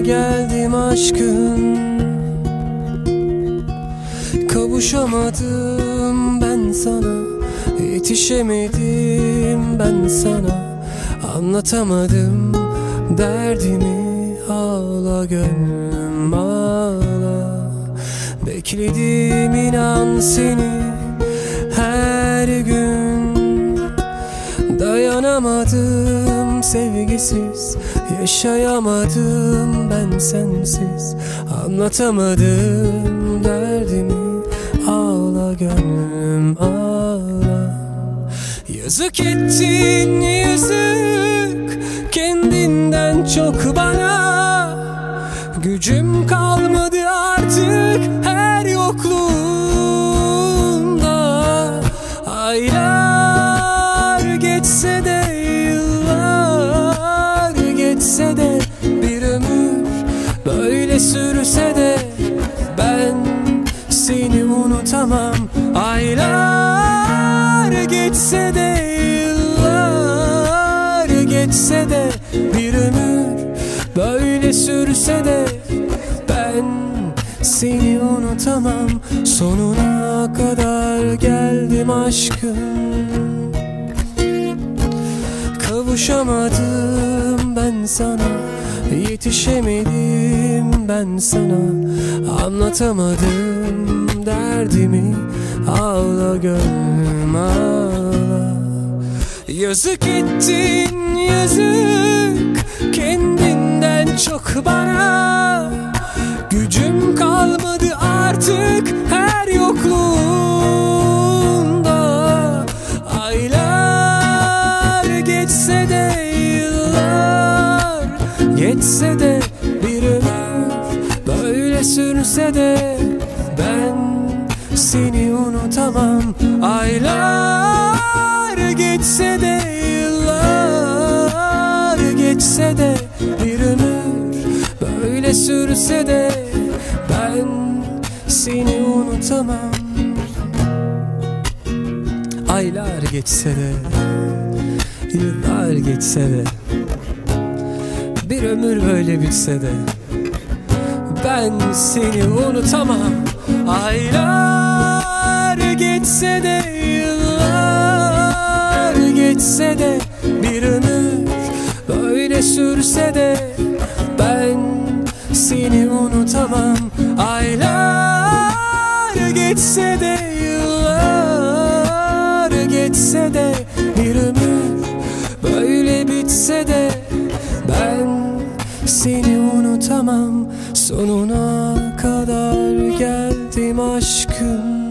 geldim aşkın. Kavuşamadım ben sana Yetişemedim ben sana. Anlatamadım derdimi Ağla gönlüm ağla. Bekledim inan seni her gün. Dayanamadım sevgisiz. Yaşayamadım ben sensiz. Anlatamadım derdimi. Ağla gönlüm ağla. Yazık ettin yazık. Kendinden çok bana. Gücüm kalmadı artık her yokluğunda Aylar geçse de unutamam Aylar geçse de yıllar geçse de Bir ömür böyle sürse de Ben seni unutamam. Sonuna kadar geldim aşkım. Kavuşamadım ben sana Yetişemedim ben sana. Anlatamadım derdimi Ağla gönlüm ağla. Yazık ettin yazık. Kendinden çok bana. Gücüm kalmadı artık her yokluğunda. Aylar geçse de yıllar geçse de bir ömür. Böyle sürse de ben seni unutamam. Aylar geçse de yıllar geçse de bir ömür böyle sürse de ben seni unutamam. Aylar geçse de yıllar geçse de bir ömür böyle bitse de ben seni unutamam. Aylar geçse de yıllar geçse de bir ömür böyle sürse de ben seni unutamam. Aylar geçse de Sonuna kadar geldim aşkım